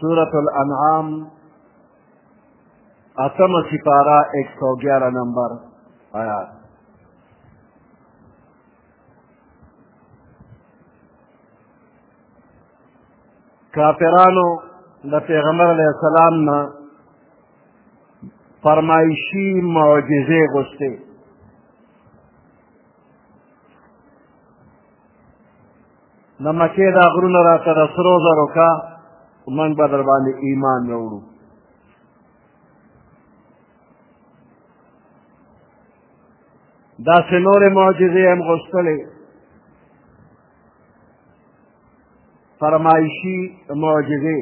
سورة الانعام اتم سپارہ ایک سو گیارہ نمبر آیات کافرانو د پیغمبر علیه السلام نه فرمایشي معجزې غوښتې د مکې دا غرونه راته د سرو زرو کا موږ به در باندې ایمان راوړو داسې نورې معجزې هم غوښتلې فرمایشي معجزې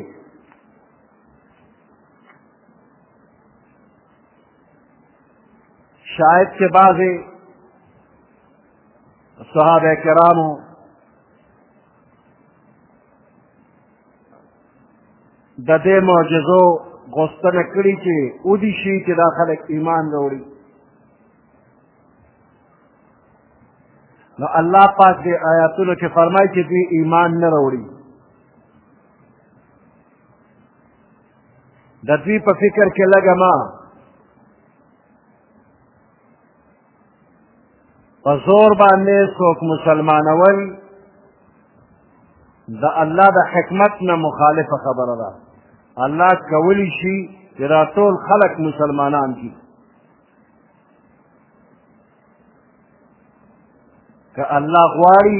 شاید چې بعضې صحابه کرامو د دې معجزو غوښتنه کړې چې ودي شي چې دا خلک ایمان راوړي نو الله پاک دې آیاتونو کې فرمایي چې دوی ایمان نه راوړي د دوی په فکر کې لګه ما په زور باندې څوک مسلمانول د الله د حکمت نه مخالفه خبره ده الله کولی شي چې دا ټول خلق مسلمانان دي که الله غواړي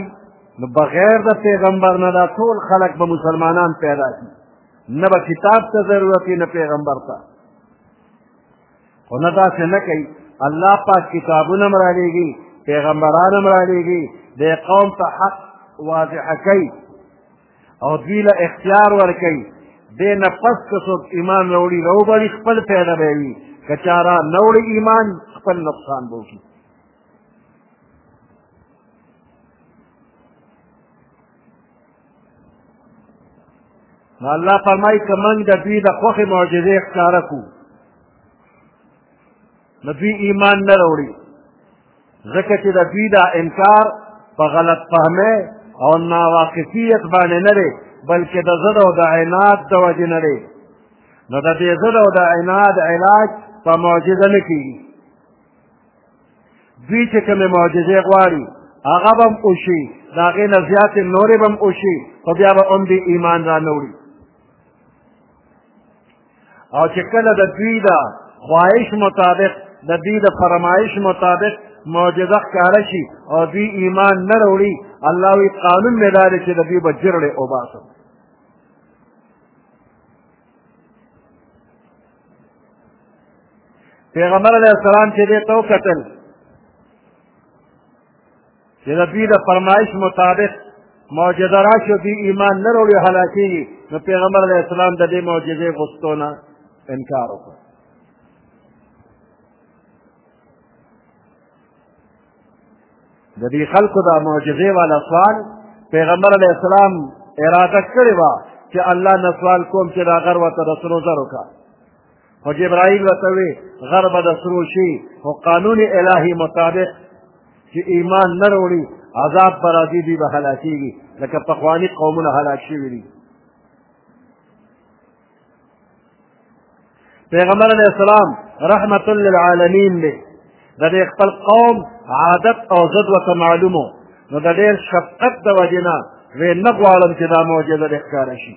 نو بغیر د پیغمبر نه دا ټول خلق به مسلمانان پیدا شي نه به کتاب ته ضرورت نه پیغمبر ته خو نه داسې نه کوي الله پاک کتابونه هم رالیږي پیغمبران هم رالیږي د قوم ته حق واضح کوي او دوی له اختیار ورکوي دې نه پس که څوک ایمان راوړي راوبړي خپل پیدا به وي که چا را نه وړي ایمان خپل نقصان به وکړي نو الله فرمایي که موږ د دوی د خوښې معجزې ښکاره کړو نو دوی ایمان نه راوړي ځکه چې د دوی دا انکار په غلط فهمۍ او ناواقفیت باندې نه دی بلکې د زړه او د عناد د وجې نه دی نو د دې زړه او د عناد علاج په معجزه نه کېږي دوی چې کومې معجزې غواړي هغه به هم وشي د هغې نه زیاتې نورې به هم وشي خو بیا به هم دې ایمان را نه وړي او چې کله د دوی د خواهش مطابق د دوی د فرمایش مطابق معجزه ښکاره شي او دوی ایمان نه راوړي الله وی قانون مې دا دی چې د دوی به جرړې وباسم پیغمبر علیه السلام چې دې ته وکتل چې د دوی د فرمایش مطابق معجزه راشي دوی ایمان نه راوړي هلاکېږي نو پیغمبر علیه السلام د دې معجزې غوښتو نه انکار وکړ د دې خلکو دا معجزې والا سوال پیغمبر علیه السلام اراده کړې وه چې الله نه سوال کوم چې دا غر ورته د سرو زرو کا خو جبرائیل ورته وی غر به د سرو شي خو قانون الهي مطابق چې ایمان نه وروړي عذاب به راځي دوی به هلاکېږي لکه پخواني قومونه هلاک شوي دي پیغمبر علیه السلام رحمت للعالمین دی د دې خپل قوم عادت او ضد ورته معلومو نو د ډېر شفقت د وجې نه وی نه غواړم چې دا معجزه دې ښکاره شي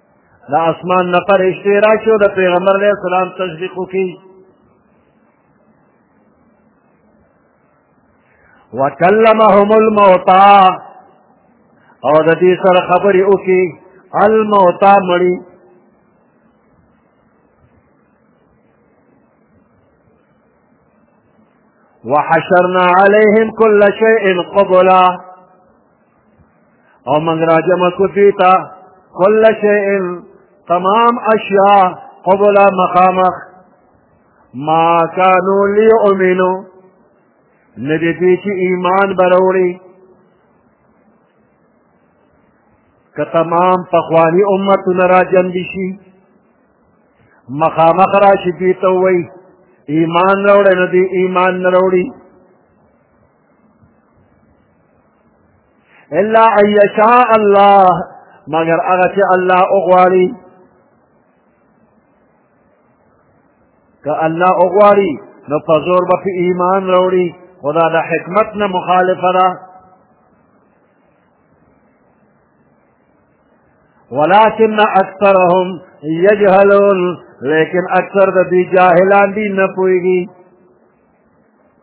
د اسمان نه فرشتې راشي او د پیغمبر علیه السلام تصدیق وکړي وکلمهم الموتا او د دې سره خبرې وکړي الموتا مړي وحشرنا عليهم كل شيء قبلا او موږ راجمع کړو دوی ته کل شیء تمام اشیاء قبل مخامخ ما کانو لیؤمنو نه دې دوی چې ایمان به راوړي که تمام پخواني امتونه راجمع شي مخامخ راشي دوی ته ووایي ایمان راوړی نه دی ایمان نه راوړي الا ان یشاء الله مگر هغه چې الله وغواړي که الله وغواړي نو په زور به په ایمان راوړي خدا د حکمت نه مخالفه ده ولكن اکثرهم یجهلون لیکن اکثر د دې جاهلان دي نه پوهېږي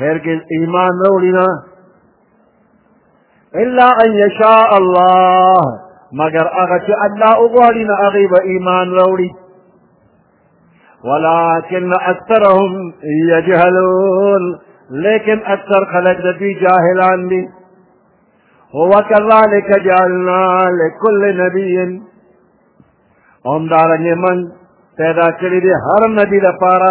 هرګز ایمان نه وړي نه الا ان یشاء الله مگر هغه چې الله وغواړي نه هغوی به ایمان راوړي ولكن اکثرهم یجهلون لیکن اکثر خلق د دوی جاهلان دي هو كذلك جعلنا لكل نبي هم دارنګ من پیدا کړی دی هر نبی لپاره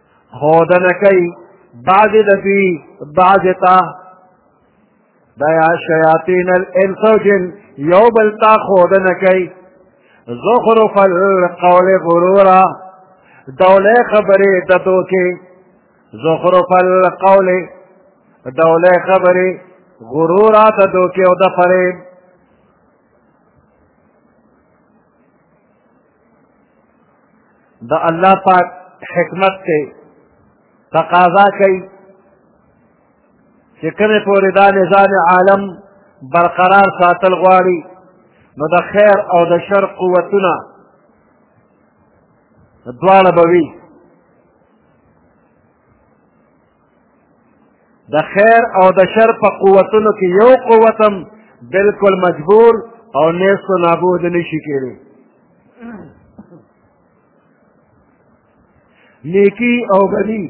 ښودنه کوي بعضې د دوی بعضې ته دا یا شیاطین الانس او جن یو بل ته ښودنه کوي زخرف القول غرورا دوله خبرې د دوکې زخرف القول دوله خبرې غرورا د دوکې او د فریب د الله پاک حکمت ته تقاضا کوي چې کومې پورې دا نظام عالم برقرار ساتل غواړي نو د خیر او د شر قوتونه دواړه به وي د خیر او د شر په قوتونو کې یو قوت هم بلکل مجبور او نیست و نابود نه شي کېدی نیکی او بدی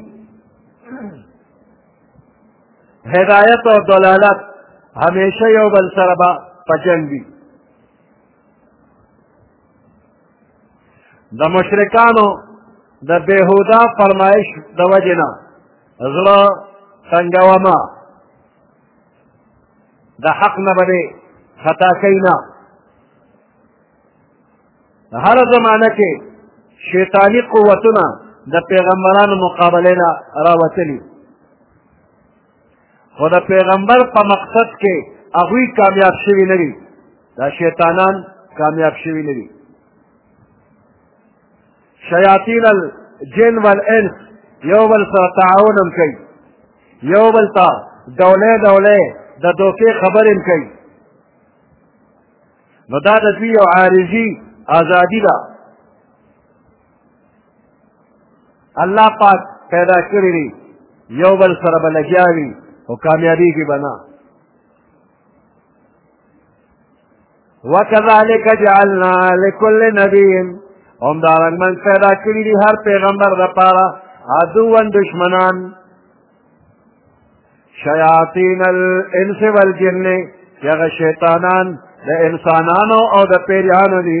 هدایت او دلالت همیشه یو بل سره به په جنګ وي د مشرکانو د بهودا فرمایش د وجې نه زړه تنګومه د حق نه به دې خطا کوي نه هره زمانه کې شیطاني قوتونه د پیغمبرانو مقابله نه راوتلي خو د پیغمبر په مقصد کې هغوی کامیاب شوي نه دي دا شیطانان کامیاب شوي نه دي شیاطین الجن والانس یو بل سره تعاون هم کوي یو بل ته ډولې ډولې د دوکې خبرې هم کوي نو دا د دوی یو عارضي ازادي ده الله پاک پیدا کړی دی یو بل سره به لګیا وي خو کامیابېږي به نه وکذلک جعلنا لکل نبی همدارنګ من پیدا کړي دي هر پیغمبر دپاره عدوا دشمنان شیاطین الانس والجن چې هغه شیطانان د انسانانو او د پیریانو دي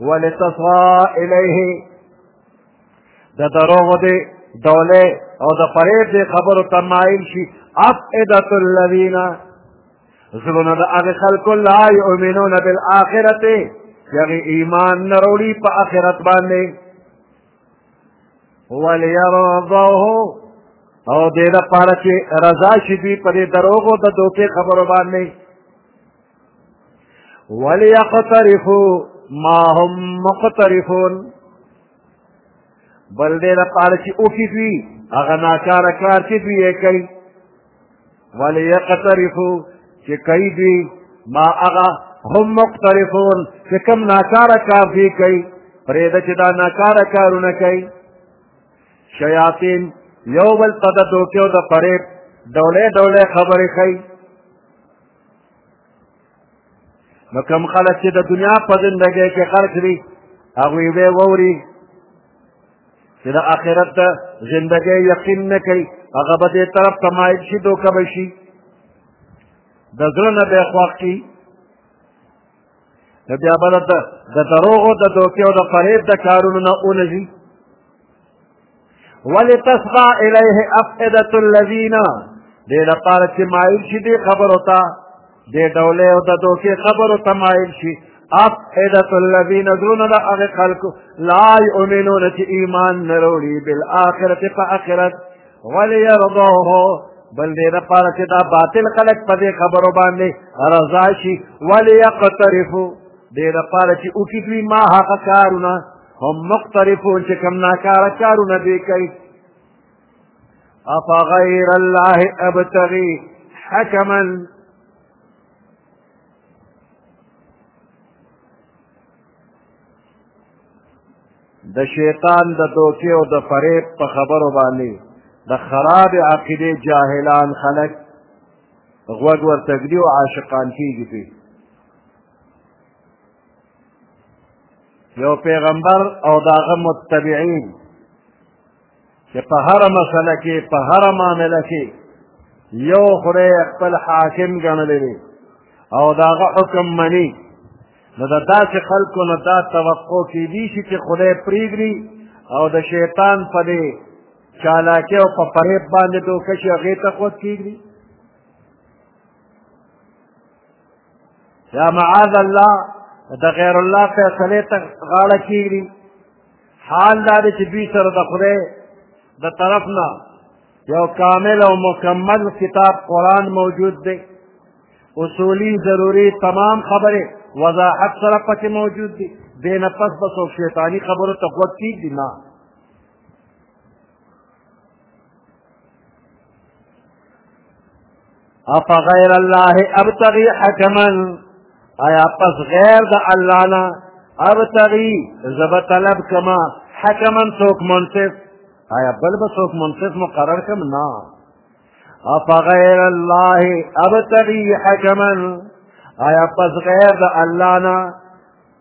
ولتصغى الیه د دروغ دی دولې او د فریب دی خبرو ته مایل شي افئدة الذین زړونه د هغه خلکو لا یؤمنون بالآخرة چې هغوی ایمان نه راوړي په آخرت باندې وليرضوه او دې لپاره چې رضا شي دوی په دې دروغو د دوکې خبرو باندې وليقترفو ما هم مقترفون بل دې لپاره چې اوکي دوی هغه ناکاره کار چې دوی یې کوي وليقترفو چې کوي دوی ما هغه هم مقترفون چې کوم ناکاره کار دوی کوي پرېږده چې دا ناکاره کارونه کوي شیاطین یو بل ته د دوکې او د فریب ډولې ډولې خبرې ښیي نو کوم خلک چې د دنیا په زندګۍ کې غرق دي هغوی به واوري چې د آخرت د زندګۍ یقین نه کوي هغه به دې طرف ته مایل شي دوکه به شي د زړه نه به یې خوښ شي نو بیا به د دروغو د دوکې او د فریب د کارونو نه ونځي ولتصغى الیه افئدة الذین دې لپاره چې مایل شي دې خبرو ته دې ډولې او د دوکې خبرو ته مایل شي افئدة الذین دون د هغه خلکو لا یؤمنون چې ایمان نه وروړي بالآخرة په آخرت ولی یرضوه بل دې د پاره چې دا باطل خلق په دې خبرو باندې رضا شي ولی یقترفو دې د پاره چې اوکی دوی ما هغه کارونه هم مقترفون چې کم ناکاره کارونه دوی کوي افغیر الله ابتغي حکما د شیطان د دوکې او د فریب په خبرو باندې د خراب عقیدې جاهلان خلک غوږ ورته ږدي او عاشقان کېږي پرې یو پیغمبر او د هغه متبعین چې په هره مسله کې په هره معامله کې یو خدای خپل حاکم ګڼلی دی او د هغه حکم مني نو د داسې خلکو نه دا توقع کیدی شي چې خدای پرېږدي او د شیطان په دې چالاکۍ او په فریب باندې دوکه شي هغې ته قوت کیږدي یا معاذ الله د غیر الله فیصلې ته غاړه کیږدي حال دا دی چې دوی سره د خدای د طرف نه یو کامل او مکمل کتاب قرآن موجود دی اصولی ضروری تمام خبرې وضاحت سره پکې موجود دي دې نه پس بس او شیطاني خبرو ته غوږ کېږدي نه افغیر الله ابتغي حکما آیا پس غیر د الله نه ابتغي زب طلب کما حکما څوک منصف آیا بل به څوک منصف مقرر کم نه افغیر الله ابتغي حکما آیا پس غیر د الله نه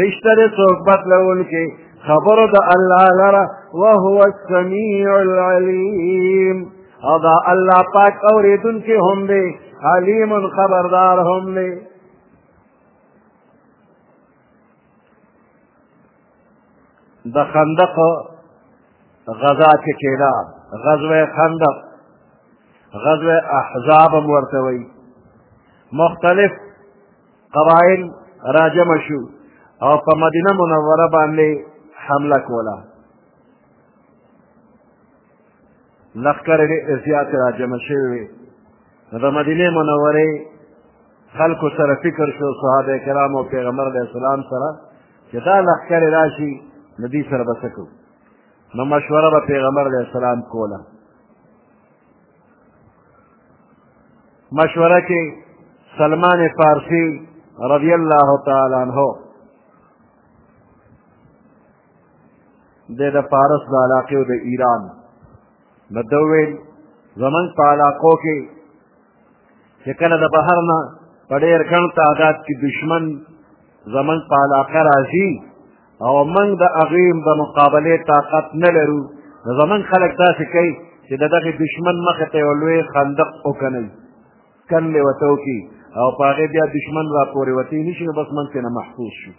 نشته د څوک بدلونکی خبرو د الله لره وهو السمیع العلیم او دا الله پاک اورېدونکی هم دی علیم خبردار هم دی د خندق غزا چې کېده غزوه خندق غزوه احزاب هم ورته وایي مختلف قبایل راجم شو او په مدینه منوره باندې حمله کوله لښکر ډېر زیات راجم شوي وي نو د مدینې منورې خلکو سره فکر شو صحابه کرام او پیغمبر علیه السلام سره چې دا لښکر راشي نو دوی سره به څه کوو نو مشوره به پیغمبر علیه السلام کوله مشوره کې سلمان فارسی رضی الله تعالی عنہ د د فارس د علاقې او د ایران نو ده وویل زمونږ په علاقو کې چې کله د بهر نه په ډېر ګڼ تعداد کې دشمن زمونږ په علاقه راځي او موږ د هغوی د مقابلې طاقت نه لرو نو زمونږ خلک داسې کوي چې د دغه دشمن مخې ته یو لوی خندق وکنوي کنلې ورته وکړي او په هغې بیا دشمن را پورې وتی نه شي نو بس موږ ترې نه محفوظ شو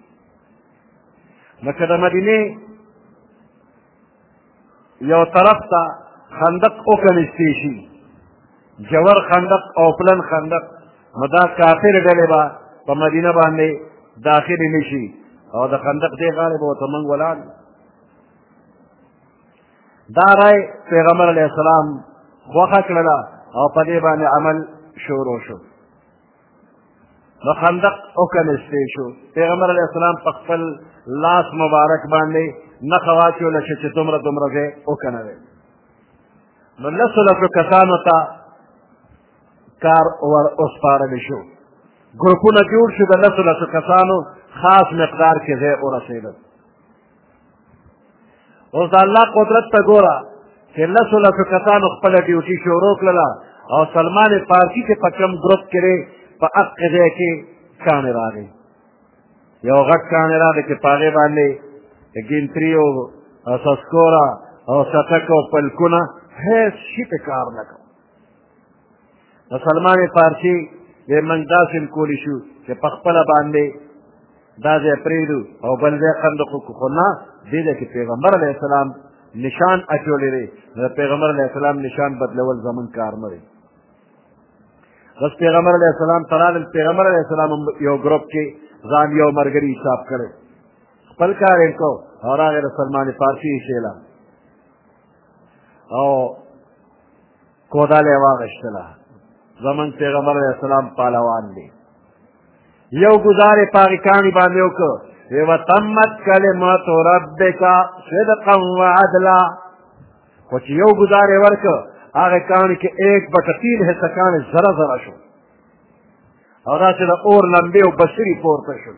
لکه د مدینې یو طرف ته خندق وکنیستی شي جوور خندق او پلن خندق نو دا کافر ډلې به په مدینه باندې داخلې نه شي او د خندق دې غاړې به ورته موږ ولاړ دا رای پیغمبر علیه السلام خوښه کړله او په دې باندې عمل شروع شو نو خندق وکنستې شو پیغمبر علیه السلام په خپل لاس مبارک باندې نښه واچوله شو چې دومره دومره ځای وکنوي نو لسو لسو کسانو ته کار ور وسپارل شو ګروپونه جوړ شو د لسو لسو کسانو خاص مقدار کې ځای ورسېدل اوس د الله قدرت ته ګوره چې لسو لسو کسانو خپله ډیوټي شروع کړله او سلمان فارسي چې په کوم ګروپ کې دی په حق ځای کې کاڼې راغی یو غټ کاڼې راغی چې په هغې باندې د ګینتري او سسکوره او سټک او پلکونه هېڅ شي ته کار نه کوه د سلمان فارسي یې موږ داسې هم کولی شو چې په خپله باندې دا ځای پرېږدو او بل ځای خندق وکړو خو نه دې ځای کې پیغمبر علیه السلام نشان اچولی دی نو د پیغمبر علیه السلام نشان بدلول زمون کار نه دی بس پیغمبر علیه السلام ته راغلل پیغمبر علیه السلام هم یو ګروپ کې ځان یو ملګري حساب کړی خپل کار یې کو او راغی د سلمان فارسي یې شیله او کوداله واغشتله زمون پیغمبر علیه السلام پالوان دی یو گزار پاغی کانی باندې وکړ و تمت کلمت ربک صدقا وعدلا خو چې یو گزار یې ورکړ هغه کانی کې ایک بټه تین حصه کانی زره زره شو او داسې د اور لمبې او بشري پورته شول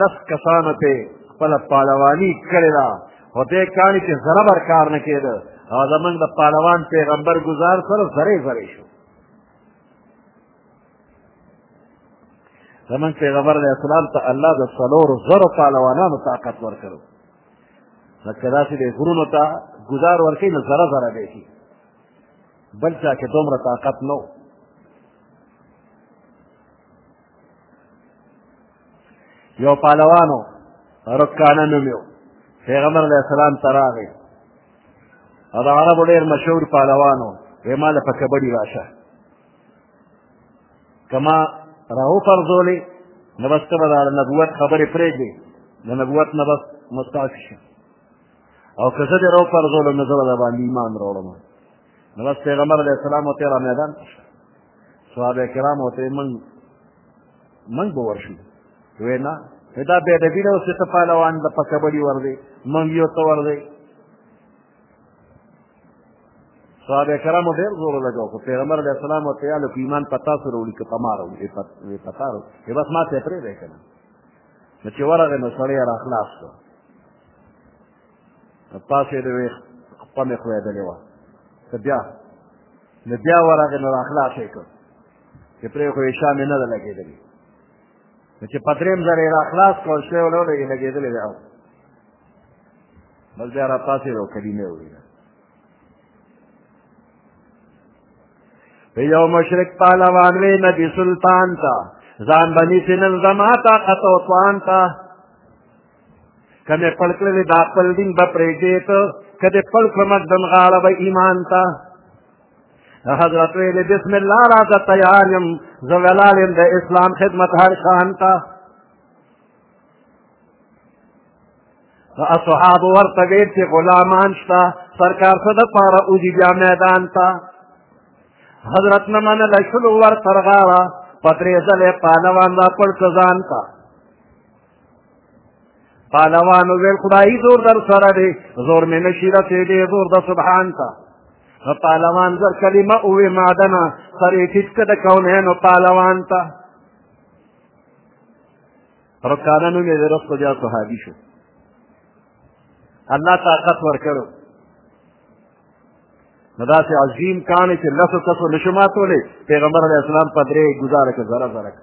لس کسانو ته خپله پهلواني کړې ده خو دې کاڼي کې زره بر کار نه کېده او زمونږ د پهلوان پیغمبر ګزار سره زرې زرې شو زمونږ پیغمبر علیه السلام ته الله د څلورو زرو پهلوانانو طاقت ورکړو نو که داسې دی غرونو ته ګزار ورکوي نو زره زره دی شي بل چا کې دومره طاقت نه یو پالوانو رکانه نومیو پیغمبر علیه السلام ته راغی او د عربو ډېر مشهور پالوانو وی ما له په کبډي راشه که ما راوپرځولې نو بس ته به د نبوت خبرې پرېږدې د نبوت نه بس مستعفي شم او که زه دې راوپرځولم نو زه به د باندې ایمان راوړم نو بس پیغمبر علیه السلام ورته را میدان صحابه کرام ورته موږ موږ به ورشو وی نه دا بې ادبي نه اوس ته پهلوان د په کبډي ور دی موږ یو ته ور دی صحابه کرامو ډېر زور لګاو خو پیغمبر علیه السلام ورته یا لکه ایمان په تاسو راوړي که په ما راوړي په تا راوړي بس ما ته یې پرېږدی که نه نو چې ورغی نو سړی یې راخلاص کړو تاسو د ویښ پمې خوېدلې وه ته بیا نو بیا ورغې نو راخلاص یې کړ چې پرې خو یې شا مې نه ده لګېدلې نو چې په درېیم ځل یې راخلاص کړ شوی ونه لګې لګېدلې ده او بس بیا راپاڅېد او کلمې وویله یو مشرک پهلوان وی نبی سلطان ته ځان بنی سنن زما طاقت او توان ته که مې پړ کړلې دا خپل دین به پرېږدې ته که دې پړ کړم دم غاړه به ایمان ته حضرت ویلې بسم الله راځه تیار یم زه ولاړ یم د اسلام خدمت هر شان ته اصحاب ورته ویل چې غلامان شته سرکار څه دپاره وځي بیا میدان ته حضرت نه منله شلو ور تر غاړه په درې ځلې پهلوان راپړ ځان ته پهلوانو ویل خدایي زور در سره دی زور مې نشي رسېدی زور د سبحان ته نو پهلوان زر کلمه ووې معدنه سر یې ټیټ که د کونینو پهلوان ته رکانه نوم یې د رسو بیا صحابي شو الله طاقت ورکړو نو داسې عظیم کان چې لسو کسو نشو ماتولی پیغمبر علیه السلام په درې ګزاره که زره زره که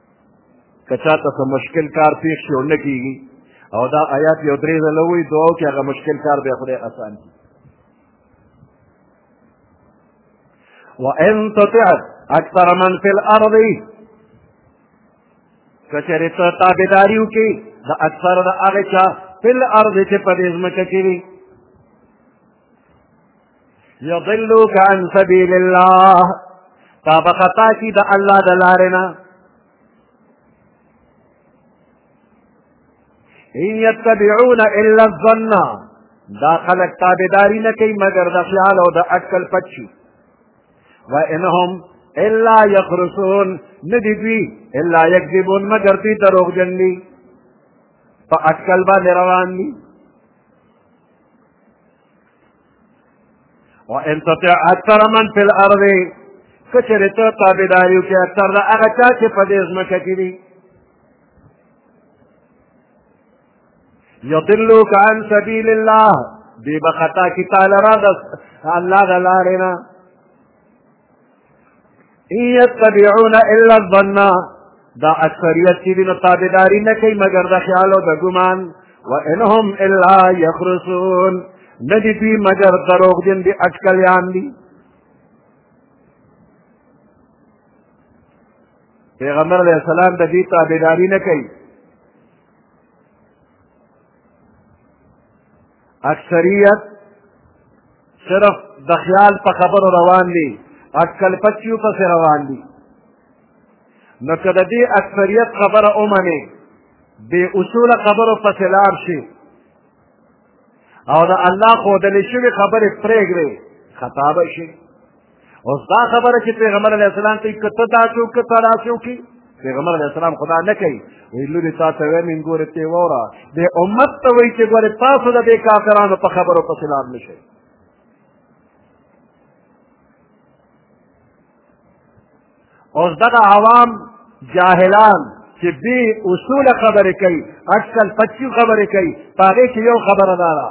که چا ته څه مشکل کار پېښ شي او نه کېږي او دا آیات یو درې ځله وایي دعا وکړي هغه مشکل کار به یې خدای اسان کړي وان تطع اکثر من فی الارض کچرې ته تابعداري وکړي د اکثر د هغه چا فی الارض چې په دې ځمکه کې وي یضلوک عن سبیل الله تا به خطا کی د الله د لارې نه ان یتبعون الا الظن دا خلق تابعداری نه کوي مګر د خیال او د عقل پچی و انهم الا یخرسون ندی دوی الا یکذبون مګر دوی دروغجن دي په عقل باندې روان دي وان تطع اکثر من فی الارض کچره ته تابعداریو کې اکثر دا هغه چا چې په دې ځمکه کې دي یضلوک عن سبیل الله دی بخطا کی تعالی را دست الله د لارې نه ان يتبعون الا الظن دا اکثریت چې دي نو تابعداري نه کوي مګر د خیال او د ګمان وانهم الا يخرسون نه دي دوی مګر دروغجن دي اټکلیان دي پیغمبر علیه السلام د دې تابعداري نه کوي اکثریت صرف د خیال په خبرو روان دي اټکل پچیو پسې روان دي نو که د دې اکثریت خبره ومنې بې اصوله خبرو پسې لار شي او د الله ښودلې شوې خبرې پرېږدې خطا به شي اوس دا خبره چې پیغمبر علیه السلام ته که ته داسې او که ته داسې وکړي پیغمبر علیه السلام خدا نه کوي وایي لورې تا ته وایم ان ګورې تې وره دې امت ته وایي چې ګورې تاسو د دې کافرانو په خبرو پسې لار نه شئ اوس دغه عوام جاهلان چې بې اصوله خبرې کوي اټکل پچي خبرې کوي په هغې کې یو خبره دا ده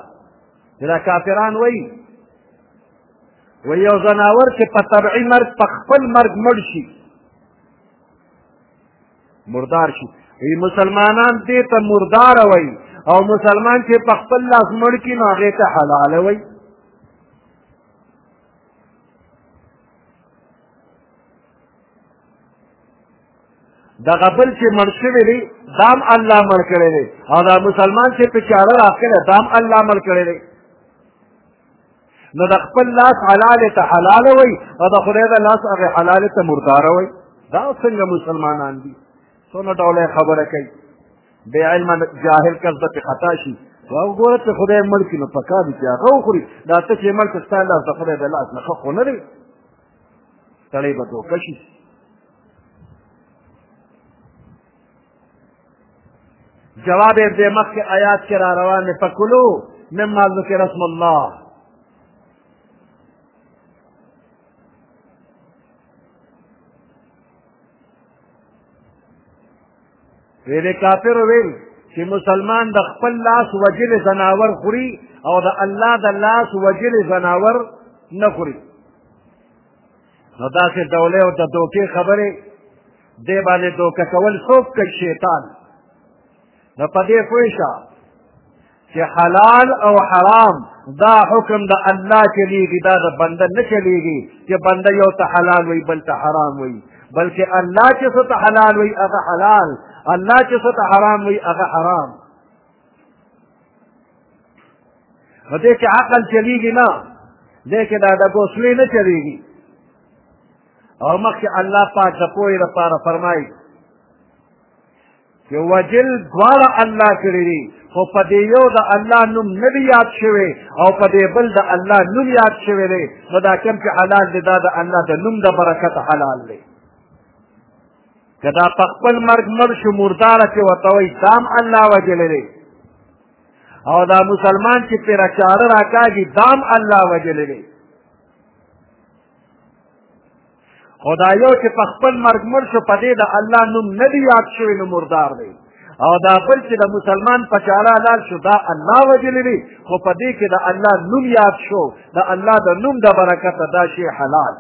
چې دا کافران وایي و یو ځناور چې په طبعي مرګ په خپل مرګ مړ شي مردار شي وی مسلمانان دې ته مردار وای او مسلمان چې په خپل لاس مړ کی نو هغه ته حلال وای دغه بل چې مړ شوی دی دام الله مړ کړی دی او دا مسلمان چې په چاره راغلی دام الله مړ کړی دی نو د خپل لاس حلال ته حلال وای او د خدای د لاس هغه حلال ته مردار وای دا څنګه مسلمانان دي څونه ډوله خبره کوي بے علم جاهل کس د خطا شي او ګوره چې خدای ملک نو پکا دي چې هغه وخوري دا ته چې ملک ستا لاس د خدای د لاس نه خو نه دی سړی به دوکه شي جواب یې دې مخکې آیات کې را روان دی فکلو مما ذکر اسم الله ویلې کافر ویل چې مسلمان د خپل لاس وجلې ځناور خوري او د الله د لاس وجلې ځناور نه خوري نو داسې دولې او د دوکې خبرې دې باندې دوکه کول څوک کوي شیطان نو په دې پوه شه چې حلال او حرام دا حکم د الله چلیږي دا د بنده نه چلیږي چې بنده یو ته حلال وي بل ته حرام وي بلکې الله چې څه ته حلال وي هغه حلال الله چې څه ته حرام وي هغه حرام نو دې کې عقل چلیږي نه دې کې دا د ګوسلې نه چلیږي او مخکې الله پاک د پوهې لپاره فرمایي چې وجل دواړه الله کړي دي خو په دې یو د الله نوم نه دی یاد شوی او په دې بل د الله نوم یاد شوی دی نو دا کوم چې حلال دی دا د الله د نوم د برکت حلال دی که دا په خپل مرګ مړ شو مرداره چې ورته وایي دام الله وجلی دی او دا مسلمان چې پرې چاره راکاږي دام الله وجلی دی خو دا یو چې په خپل مرګ مړ شو په دې د الله نوم نه دی یاد شوی نو مردار دی او دا بل چې د مسلمان په چاره حلال شو دا الله وجلی دی خو په دې کې د الله نوم یاد شو د الله د نوم د برکته دا شی حلال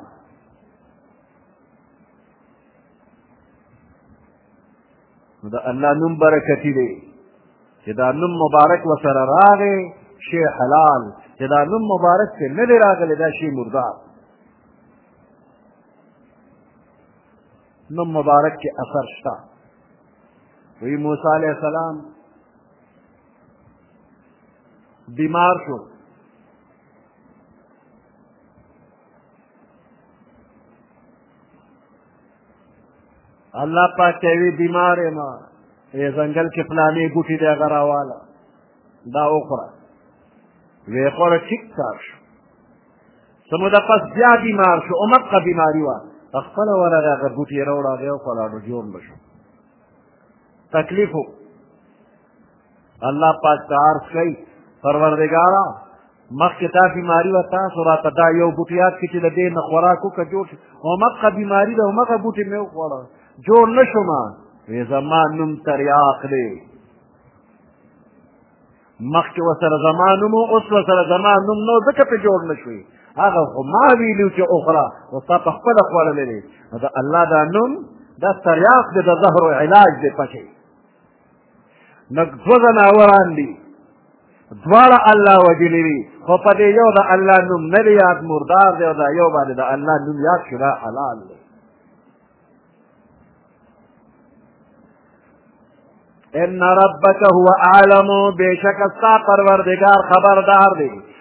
نو د الله نوم برکتی دی چې دا نوم مبارک وسره راغی شی حلال چې دا نوم مبارک ته نه دی راغلی دا شی مردار نوم مبارک کې اثر شته وی موسی علیه السلام بیمار شو الله پاک ته وی بیمار یم ای ځنګل کې فلانې ګوټي دی هغه راواله دا وخوره وی خوره ټیک ټاک شو څه موده پس بیا بیمار شو اومقه بیماري وه په خپله ورغی هغه ګوټي یې راوړه هغه یې وخوړه نو جوړ نه شو تکلیف الله پاک ته عرض کوي پروردګاره مخکې دا بیماري وه تاسو راته دا یو بوټی یاد کړي چې له دې نه خوراک وکړه جوړ شي همغه بیماري ده همغه بوټی مې وخوړه جوړ نه شوم وی زما نوم تریاق دی مخکې ورسره زما نوم و اوس ورسره زما نوم نه ځکه پرې جوړ نه شوې هغه خو ما ویلي چې وخوره اوس تا په خپله خوړلی دی نو د الله دا نوم دا تریاق دی د زهرو علاج دی پکې نو دوه ځناوران دي دواړه الله وجلی وي خو په دې یو د الله نوم نه دی یاد مردار دی او دا یو باندې د الله نوم یاد شو دا حلال دی ان ربک هو اعلم بشک ستا پروردگار خبردار دی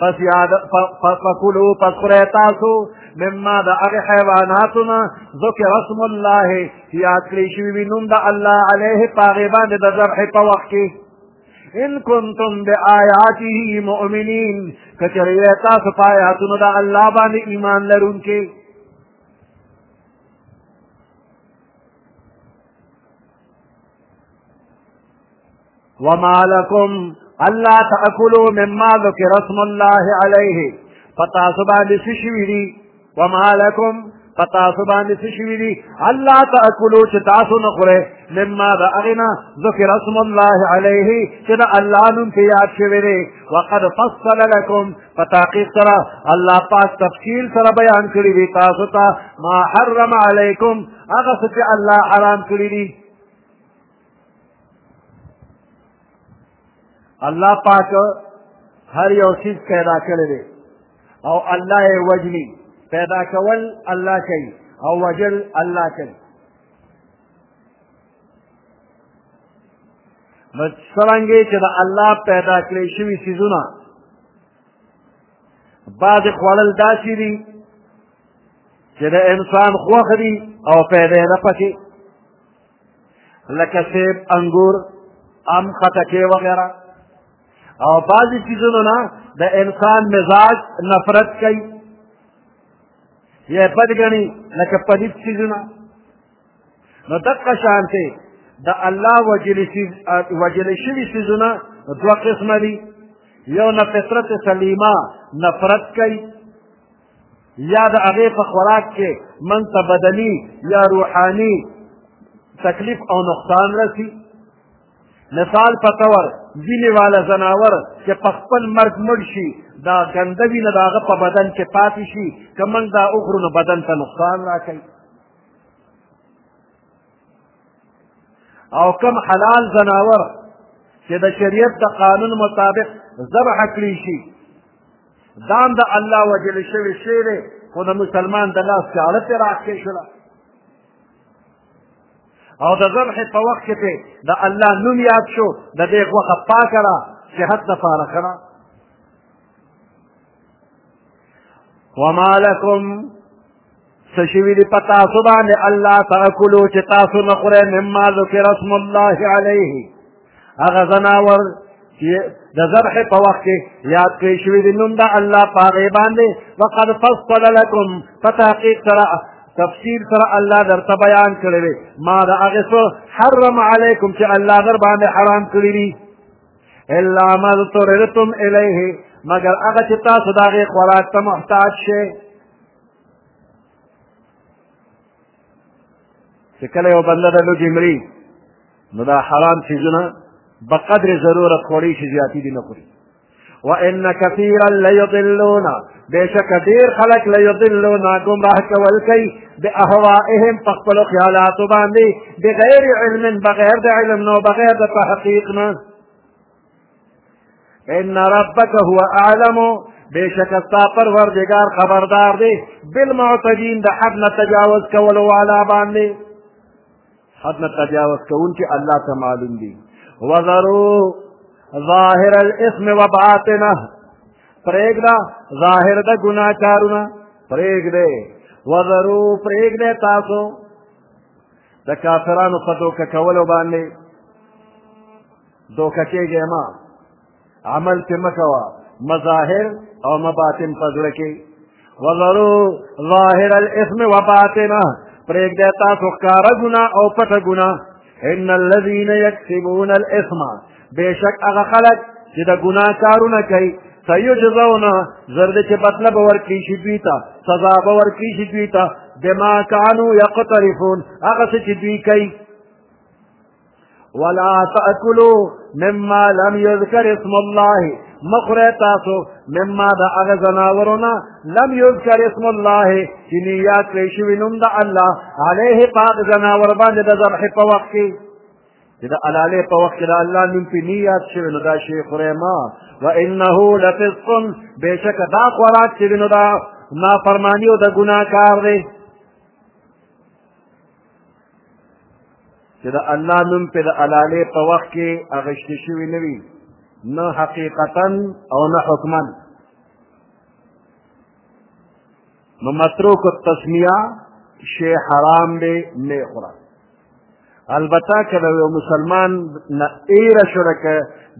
پس یاد فکلو پس خورے تاسو مما دا اغی حیواناتنا ذکر رسم اللہ یاد کلی شوی بی نم دا اللہ علیہ پاغیبان دا ذبح پا وقت کی ان کنتم بی آیاتی مؤمنین کچری تاسو پا آیاتنا دا اللہ بان ایمان لرون کی وما لكم الا تاكلوا مما ذكر اسم الله عليه پتا سبا دې شوی دي وما لكم پتا سبا دې شوی دي الا تاكلوا چې تاسو نه خورئ مما دا اغنا ذکر اسم الله عليه چې دا الله نوم په یاد شوی دی وقد فصل لكم فتاقیق سره الله پاک تفصیل سره بیان کړی دی تاسو ته ما حرم علیکم هغه څه چې الله حرام کړی دی الله پاک هر یو چیز پیدا کړی دی او الله یې وجني پیدا کول الله کوي او وجل الله کوي نو څرنګه چې د الله پیدا کړی شوي څیزونه بعد خوړل داسې دي چې د انسان خوښ دي او پیدا نه پکې لکه سیب انګور ام خټکې وغیره او بعضې څیزونو نه د انسان مزاج نفرت کوي یا بد ګڼي لکه پلیت څیزونه نو دقه شانتې د الله وجل شوي څیزونه دوه قسمه دي یو نه فطرت سلیمه نفرت کوي یا د هغې په خوراک کې من ته بدني یا روحاني تکلیف او نقصان رسی مثال په طور ځینې والا ځناور چې په خپل مرګ مړ شي دا ګنده وینه د هغه په بدن کې پاتې شي که موږ دا وخورو نو بدن ته نقصان راکوي او کم حلال زناور چې د شریعت د قانون مطابق ذبح کړی شي دام د الله وجل شوی شی دی خو د مسلمان د لاس چاړه پرې راکې شوله او د ذبح په وخت کې پې د الله نوم یاد شو د دې غوښه پاکه ده صحت لپاره ښه ده وما لکم څه شوي دي په تاسو باندې الله تاکلو چې تاسو نه خورئ مما ذکر اسم الله علیه هغه ځناور چې د ذبح په وخت کې یاد کړی شوي دي نوم د الله په هغې باندې وقد فصل لکم په تحقیق سره تفسیر سره الله درته بیان کړی دی ما د هغې څه حرم علیکم چې الله در باندې حرام کړي دي الا ما اضطررتم الیه مګر هغه چې تاسو د هغې خوراک ته محتاج شئ چې کله یو بنده د لوږې مري نو دا حرام څیزونه به قدر ضرورت خوړی شي زیاتی دي نه خوري وان كثيرا ليضلون بشك دير خلق ليضلون گمراه کول کوي باهوائهم فقبلوا خيالات باندې بغير علم بغير علم نو بغير تحقيقنا ان ربک هو اعلم بشک ستا پروردگار خبردار دی بالمعتدین د حد نه تجاوز کولو والا باندې حد نه تجاوز کوونکي الله ته معلوم دي وذرو ظاهر الاسم وباطنه پرېږده ظاهر د ګناه کارونه پرېږدې وذرو پرېږدې تاسو د کافرانو په دوکه کولو باندې دوکه کېږی ما عمل پې مه کوه مظاهر او مباطن په زړه کې وذرو ظاهر الاثم وباطنه پرېږدی تاسو ښکاره ګناه او پټه ګناه ان الذين يكسبون الاثم بېشک هغه خلک چې د ګناه کارونه کوي سيجزون زر دې چې بدله به ورکړي شي دوی ته سزا به ورکړي شي دوی ته بما كانوا يقترفون هغه څه چې دوی کوي ولا تاكلوا مما لم يذكر اسم الله مخره تاسو مما دا هغه زناورونه لم يذكر اسم الله چې نیات کړی شوي نوم د الله عليه پاک زناور باندې د ذبح په وخت کې چې د حلالې په وخت کې د الله نوم پې نه یاد شوی نو دا شی خورئ ما وانه لفسق بېشکه دا خوراک چې دی نو دا نافرماني او د ګناه کار دی چې د الله نوم په د علالې په وخت کې اغشتې شوي نه وي نه حقیقتا او نه حکما نو متروک التسمیه شی حرام دی نه خوره البته که د یو مسلمان نه ایره شوله که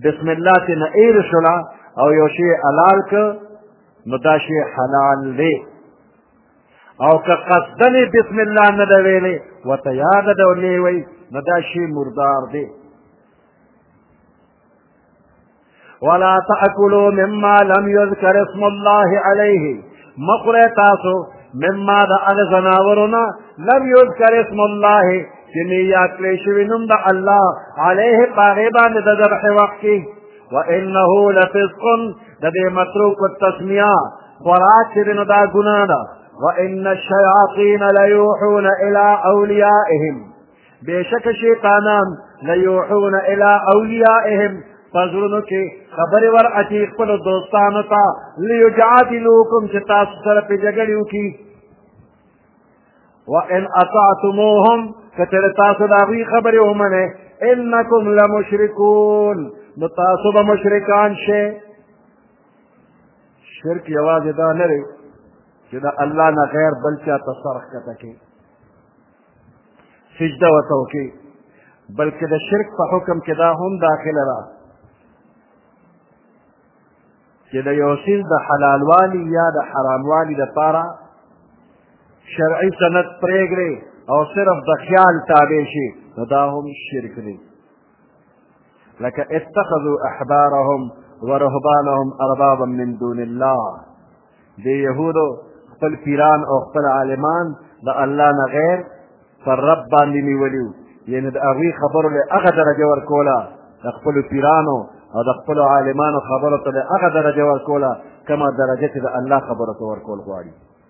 بسم الله تې نه ایره شوله او یو شی حلال که نو دا شی حلال دی او که قصدن بسم الله نه ده ویلې ورته یاده ده ولې وی نو دا شی مردار دی ولا تاكلوا مما لم يذكر اسم الله عليه مخره تاسو مما د هغه ځناورونه لم يذكر اسم الله چې نه یاد کړی شوی نوم د الله عليه په هغې باندې د ذبح وخت کې وانه لفسق د دې متروک التسمیه خوراک چې دی نو دا ګناه ده وان الشیاطین لیوحون الی اولیائهم بېشک شیطانان لیوحون الی اولیائهم په زړونو کې خبرې ور اچي خپلو دوستانو ته لیجادلوکم چې تاسو سره پرې جګړې وکړي وان اطعتموهم که چېرې تاسو د هغوی خبرې ومنئ انکم لمشرکون نو تاسو به مشرکان شئ شرک یوازې دا نه دی چې د الله نه غیر بل چا ته سر ښکته کړي سجده ورته وکړي بلکې د شرک په حکم کې دا هم داخله ده چې د یو څیز د حلالوالي یا د حراموالي لپاره شرعي سند پرېږدي او صرف د خیال تابع شي نو دا هم شرک دی لکه اتخذوا احبارهم ورهبانهم اربابا من دون الله د یهودو خپل پیران او خپل عالمان د الله نه غیر پر رب باندې نیولیو یعنی د هغوی خبرو له هغه درجه ورکوله د خپلو پیرانو او د خپلو عالمانو خبرو ته له هغه درجه ورکوله کومه درجه چې د الله خبرو ته ورکول غواړي